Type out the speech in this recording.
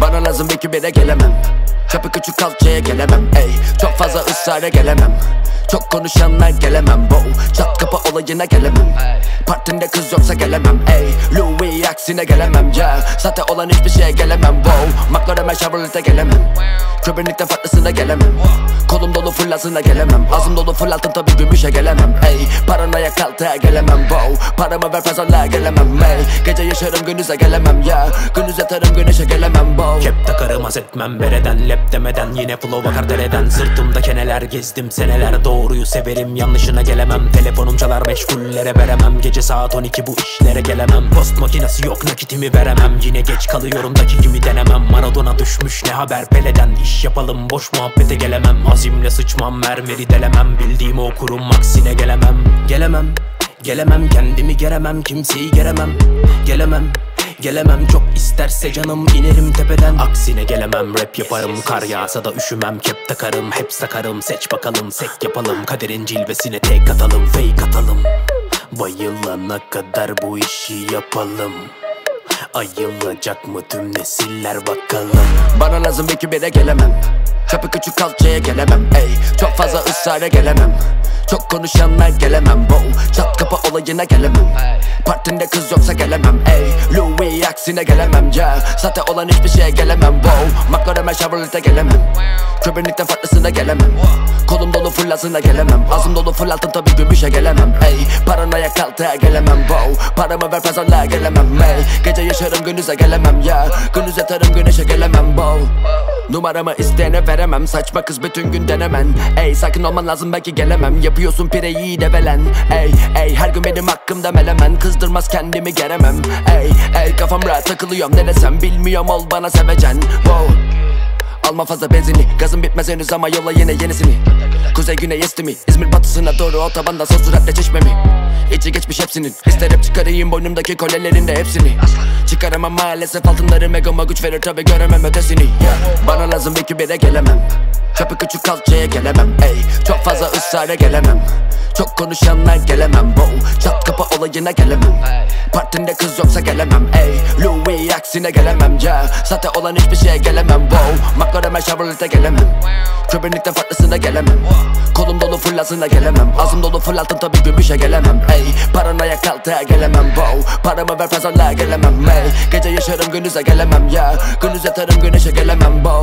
Bana lazım bir kibire gelemem. Çapı küçük kalçaya gelemem ey. Çok fazla ısrara gelemem. Çok konuşanlar gelemem. Bo, Çat kapı olayına gelemem. Partinde kız yoksa gelemem ey. Louis aksine gelemem ya Sahte olan hiçbir şeye gelemem bo McLaren Chevrolet'e gelemem. Köpürlükte farklısına gelemem. Kolum dolu fırlasına gelemem. Ağzım dolu fırlattım tabi gümüşe gelemem ey. Paranoya kaltığa gelemem bo Paramı ver fazla gelemem ey. Gece yaşarım gündüze gelemem ya Gündüz yatarım güneşe gelemem bo Kep takarım haz etmem bereden Lep demeden. Yine flow akar dereden Sırtımda keneler gezdim seneler Doğruyu severim. Yanlışına gelemem Telefonum çalar meşgullere veremem. Gece saat 12 bu işlere gelemem. Post makinesi yok nakitimi veremem. Yine geç kalıyorum dakikimi denemem. Maradona düşmüş ne haber? Peleden İş yapalım. Boş muhabbete gelemem. Azimle sıçmam mermeri delemem. Bildiğimi okurum aksine gelemem. Gelemem Gelemem. Kendimi geremem kimseyi geremem. Gelemem Gelemem çok isterse canım inerim tepeden. Aksine gelemem rap yaparım Kar yağsa da üşümem. Kep takarım Hep sakarım. Seç bakalım sek yapalım. Kaderin cilvesine tek atalım fake atalım. Bayılana kadar bu işi yapalım. Ayılacak mı tüm nesiller bakalım. Bana lazım iki bire gelemem. Çapı küçük kalçaya gelemem. Ey Çok fazla ısrara gelemem Çok konuşanlar gelemem bo Çat kapı olayına gelemem. Partinde kız yoksa gelemem ey. Louis aksine gelemem ya Sahte olan hiçbir şeye gelemem bo McLaren Chevrolet'e gelemem. Köpürlükte farklısına gelemem. Kolum dolu fırlasına gelemem. Ağzım dolu fırlattım tabi gümüşe gelemem ey. Paranoya kaltığa gelemem bo Paramı ver fazla gelemem ey. Gece yaşarım gündüze gelemem ya Gündüz yatarım güneşe gelemem bo Numaramı isteyene veremem. Saçma kız bütün gün denemen Ey sakin olman lazım belki gelemem. Yapıyorsun pireyi develen Ey ey her gün benim hakkımda melemen. Kızdırmaz kendimi geremem. Ey ey kafam rahat takılıyorum. Ne desem Bilmiyorum ol bana sevecen. Wow. Alma fazla benzini. Gazım bitmez henüz ama yolla yine yenisini. Kuzey güney esti mi? İzmir batısına doğru otobandan son süratle çeşme mi İçi geçmiş hepsinin İster hep çıkarayım boynumdaki kolyelerin de hepsini. Çıkaramam maalesef altınlarım egoma güç verir tabi göremem ötesini. Yeah. Bana lazım iki bire gelemem. Çapı küçük kalçaya gelemem ey. Çok fazla ısrara gelemem. Çok konuşanlar gelemem bo Çat kapı olayına gelemem. Partinde kız yoksa gelemem ey. Louis aksine gelemem ya. Sahte olan hiçbir şeye gelemem bo McLaren Chevrolet'e gelemem. Köpürlükte farklısına gelemem Kolum dolu fırlasına gelemem. Ağzım dolu fırlattım tabi gümüşe gelemem. Ey Paranoya kaltığa gelemem. Bo Paramı ver fazla gelemem. Ey Gece yaşarım gündüze gelemem. Ya Gündüz yatarım güneşe gelemem. Bo